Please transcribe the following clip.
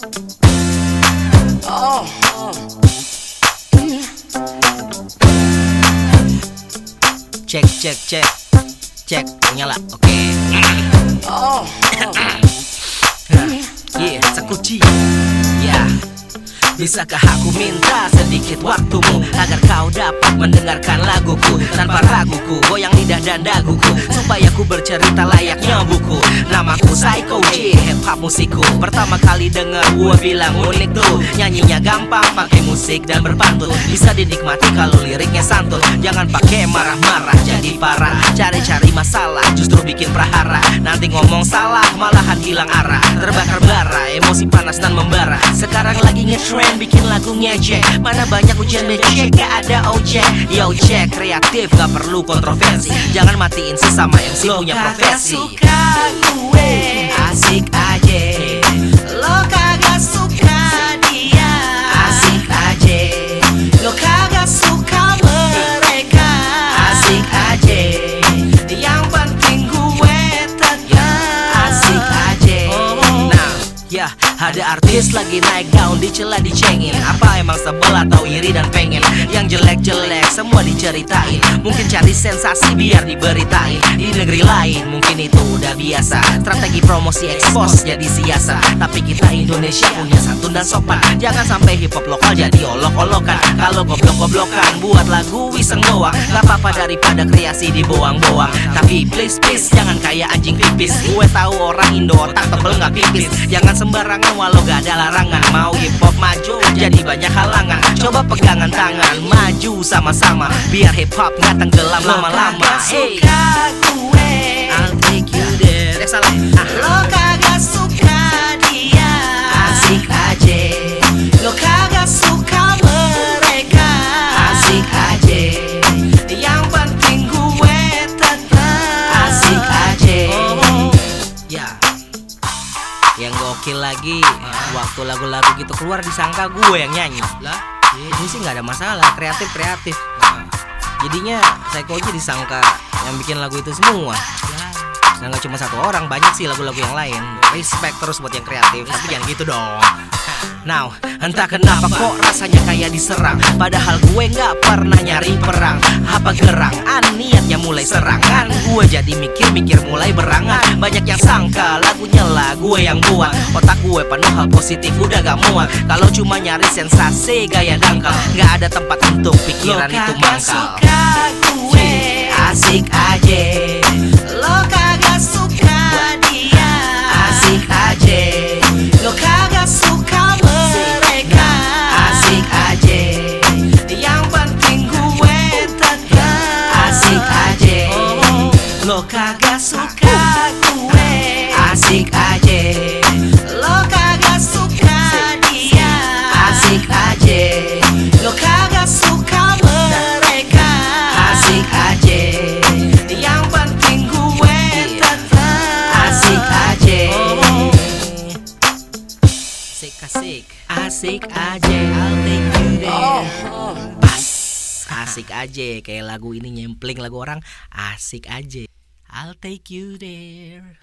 Cek cek cek. Cek nyala oke. Oh. Yeah sekuci. Yeah. Bisakah aku minta sedikit waktumu Agar kau dapat mendengarkan laguku Tanpa raguku goyang lidah dan daguku Supaya ku bercerita layaknya buku. Namaku Psycho G Musikku Pertama kali denger gua bilang unik tuh. Nyanyinya gampang pakai musik dan berpantun. Bisa dinikmati kalau liriknya santun. Jangan pakai marah-marah jadi parah. Cari-cari masalah justru bikin prahara. Nanti ngomong salah malahan hilang arah. Terbakar bara emosi panas dan membara. Sekarang lagi ngetrend bikin lagu ngejek. Mana banyak ujian becek gak ada ojek. Yo cek kreatif gak perlu kontroversi. Jangan matiin sesama MC punya profesi. suka gue. Asik aja Lo lagi naik daun dicela dicengin. Apa emang sebel atau iri dan pengen? Yang jelek-jelek semua diceritain. Mungkin cari sensasi biar diberitain. Di negeri lain mungkin itu udah biasa. Strategi promosi ekspos jadi siasat Tapi kita Indonesia punya santun dan sopan. Jangan sampai hip hop lokal jadi olok-olokan. Kalau goblok-goblokan buat lagu iseng doang. Gak apa-apa daripada kreasi dibuang-buang Tapi please please jangan kayak anjing pipis. Gue tahu orang Indo otak tebel gak pipis. Jangan sembarangan walau gak ada larangan. Mau hip hop maju jadi banyak halangan. Coba pegangan tangan maju sama-sama. Biar hip hop gak tenggelam lama-lama. Hey, suka gue I'll take you there. Eh salah. Ah, Gokil lagi. Waktu lagu-lagu gitu keluar disangka gue yang nyanyi. Lah ini sih nggak ada masalah kreatif-kreatif. Jadinya Psychoji disangka yang bikin lagu itu semua nggak cuma satu orang, banyak sih lagu-lagu yang lain. Respect terus buat yang kreatif, tapi jangan gitu dong. Now, entah kenapa kok rasanya kayak diserang. Padahal gue nggak pernah nyari perang. Apa gerangan, niatnya mulai serangan Gue jadi mikir-mikir mulai berangan. Banyak yang sangka lagunya lah gue yang buat Otak gue penuh hal positif udah gak muat Kalau cuma nyari sensasi gaya dangkal. Gak ada tempat untuk pikiran itu mangkal. suka gue. Asik aja Lo kagak suka gue Asik aja. Lo kagak suka dia. Asik aja. Lo kagak suka mereka. Asik aja. Yang penting gue tetap. Asik aja. Oh. Asik asik. Asik aja. I'll take you there. Oh. Pas Asik aja. Kayak lagu ini nyempling lagu orang. Asik aja I'll take you there